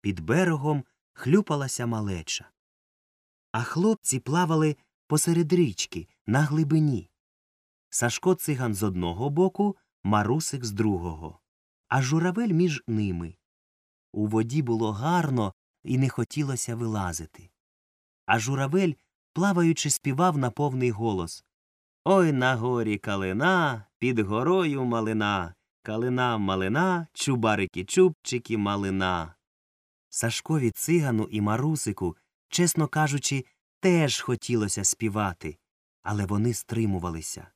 Під берегом хлюпалася малеча. А хлопці плавали посеред річки на глибині. Сашко циган з одного боку, марусик з другого, а журавель між ними. У воді було гарно і не хотілося вилазити. А журавель, плаваючи, співав на повний голос Ой на горі калина, під горою малина, калина малина, чубарики чубчики малина. Сашкові цигану і марусику, чесно кажучи, теж хотілося співати, але вони стримувалися.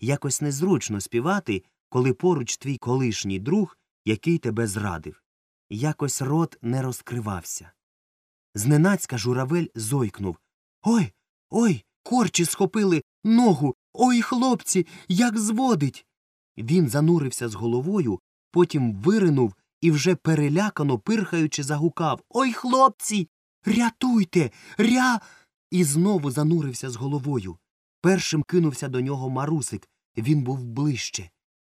Якось незручно співати, коли поруч твій колишній друг, який тебе зрадив. Якось рот не розкривався. Зненацька журавель зойкнув Ой, ой, корчі схопили ногу. Ой, хлопці, як зводить. Він занурився з головою, потім виринув і вже перелякано пирхаючи загукав Ой, хлопці, рятуйте, ря. І знову занурився з головою. Першим кинувся до нього марусик. Він був ближче.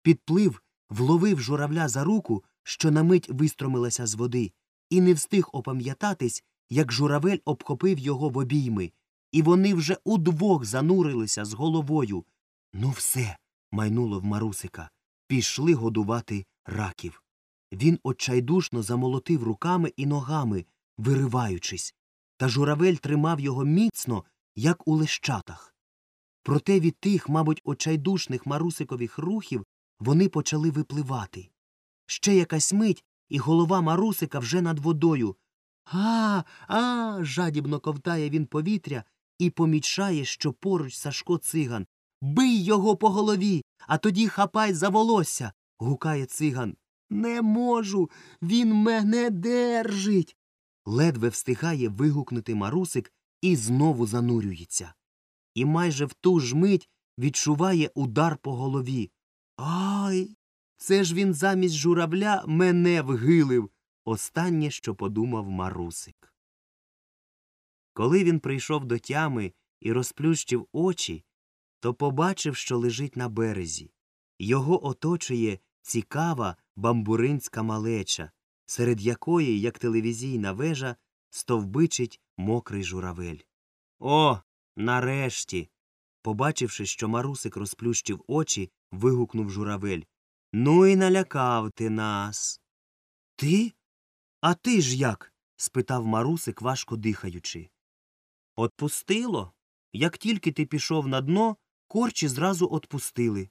Підплив, вловив журавля за руку, що на мить вистромилася з води, і не встиг опам'ятатись, як журавель обхопив його в обійми, і вони вже удвох занурилися з головою. Ну, все, майнуло в марусика. Пішли годувати раків. Він отчайдушно замолотив руками і ногами, вириваючись, та журавель тримав його міцно, як у лещатах. Проте від тих, мабуть, очайдушних марусикових рухів вони почали випливати. Ще якась мить, і голова марусика вже над водою. А, а. жадібно ковтає він повітря і помічає, що поруч Сашко циган. Бий його по голові, а тоді хапай за волосся. гукає циган. Не можу. Він мене держить. Ледве встигає вигукнути марусик і знову занурюється. І майже в ту ж мить відчуває удар по голові. Ай. Це ж він замість журавля мене вгилив. Останнє, що подумав марусик. Коли він прийшов до тями і розплющив очі, то побачив, що лежить на березі. Його оточує цікава бамбуринська малеча, серед якої, як телевізійна вежа, стовбичить мокрий журавель. О, нарешті. Побачивши, що марусик розплющив очі, вигукнув журавель. Ну і налякав ти нас. Ти? А ти ж як? спитав марусик, важко дихаючи. Отпустило. Як тільки ти пішов на дно, корчі зразу отпустили.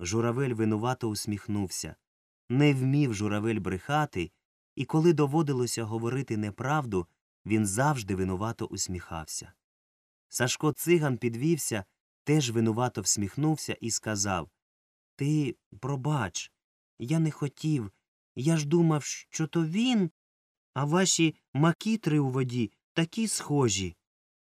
Журавель винувато усміхнувся. Не вмів журавель брехати, і коли доводилося говорити неправду, він завжди винувато усміхався. Сашко циган підвівся, теж винувато всміхнувся і сказав Ти пробач, я не хотів. Я ж думав, що то він, а ваші макітри у воді такі схожі.